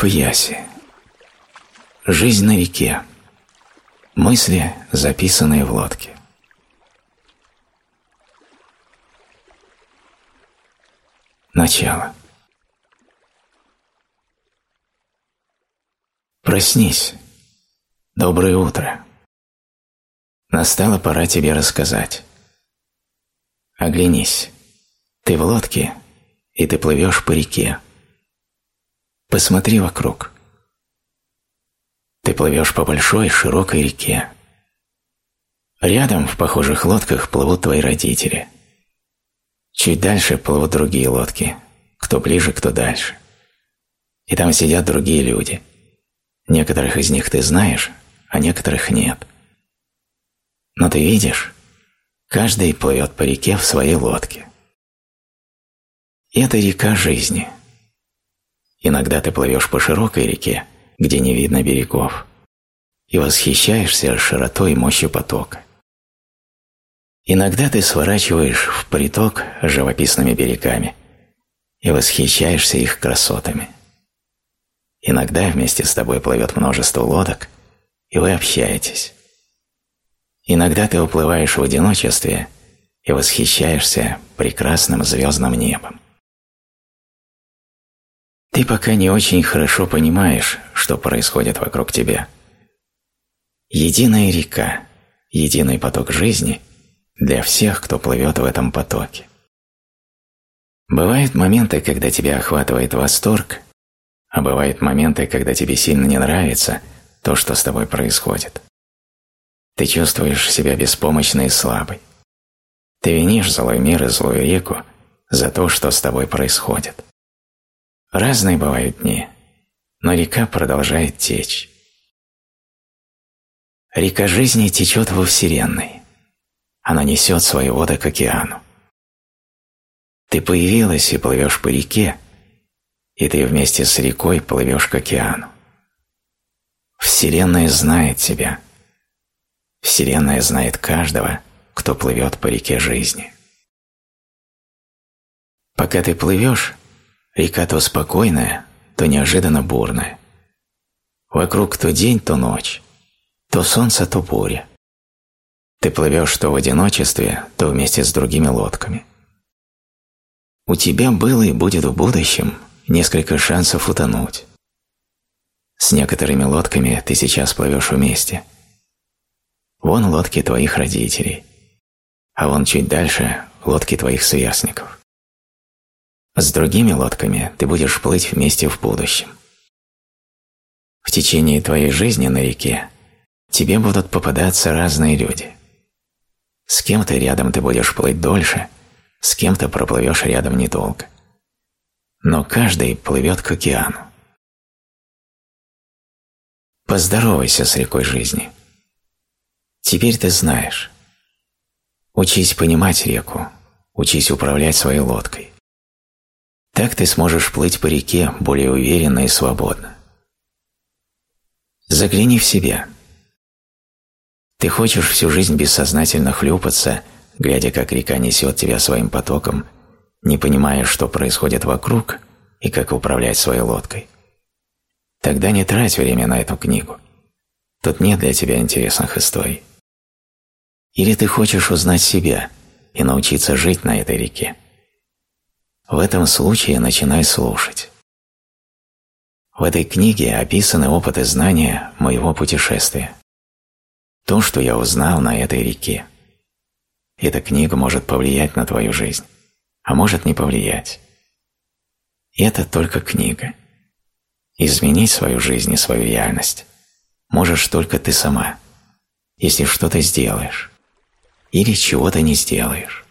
Апаяси. Жизнь на реке. Мысли, записанные в лодке. Начало. Проснись. Доброе утро. Настала пора тебе рассказать. Оглянись. Ты в лодке, и ты плывешь по реке. Посмотри вокруг. Ты плывешь по большой широкой реке. Рядом в похожих лодках плывут твои родители. Чуть дальше плывут другие лодки, кто ближе, кто дальше. И там сидят другие люди. Некоторых из них ты знаешь, а некоторых нет. Но ты видишь, каждый плывет по реке в своей лодке. Это река жизни – Иногда ты плывешь по широкой реке, где не видно берегов, и восхищаешься широтой и мощью потока. Иногда ты сворачиваешь в приток живописными берегами и восхищаешься их красотами. Иногда вместе с тобой плывет множество лодок, и вы общаетесь. Иногда ты уплываешь в одиночестве и восхищаешься прекрасным звездным небом. Ты пока не очень хорошо понимаешь, что происходит вокруг тебя. Единая река, единый поток жизни для всех, кто плывет в этом потоке. Бывают моменты, когда тебя охватывает восторг, а бывают моменты, когда тебе сильно не нравится то, что с тобой происходит. Ты чувствуешь себя беспомощной и слабой. Ты винишь злой мир и злую реку за то, что с тобой происходит. Разные бывают дни, но река продолжает течь. Река жизни течет во Вселенной. Она несет свои воды к океану. Ты появилась и плывешь по реке, и ты вместе с рекой плывешь к океану. Вселенная знает тебя. Вселенная знает каждого, кто плывет по реке жизни. Пока ты плывешь, Река то спокойная, то неожиданно бурная. Вокруг то день, то ночь, то солнце, то буря. Ты плывешь то в одиночестве, то вместе с другими лодками. У тебя было и будет в будущем несколько шансов утонуть. С некоторыми лодками ты сейчас плывешь вместе. Вон лодки твоих родителей, а вон чуть дальше лодки твоих сверстников. С другими лодками ты будешь плыть вместе в будущем. В течение твоей жизни на реке тебе будут попадаться разные люди. С кем-то рядом ты будешь плыть дольше, с кем-то проплывешь рядом недолго. Но каждый плывет к океану. Поздоровайся с рекой жизни. Теперь ты знаешь. Учись понимать реку, учись управлять своей лодкой. Так ты сможешь плыть по реке более уверенно и свободно. Загляни в себя. Ты хочешь всю жизнь бессознательно хлюпаться, глядя, как река несет тебя своим потоком, не понимая, что происходит вокруг и как управлять своей лодкой. Тогда не трать время на эту книгу. Тут нет для тебя интересных историй. Или ты хочешь узнать себя и научиться жить на этой реке. В этом случае начинай слушать. В этой книге описаны опыты знания моего путешествия. То, что я узнал на этой реке. Эта книга может повлиять на твою жизнь, а может не повлиять. Это только книга. Изменить свою жизнь и свою реальность можешь только ты сама, если что-то сделаешь или чего-то не сделаешь.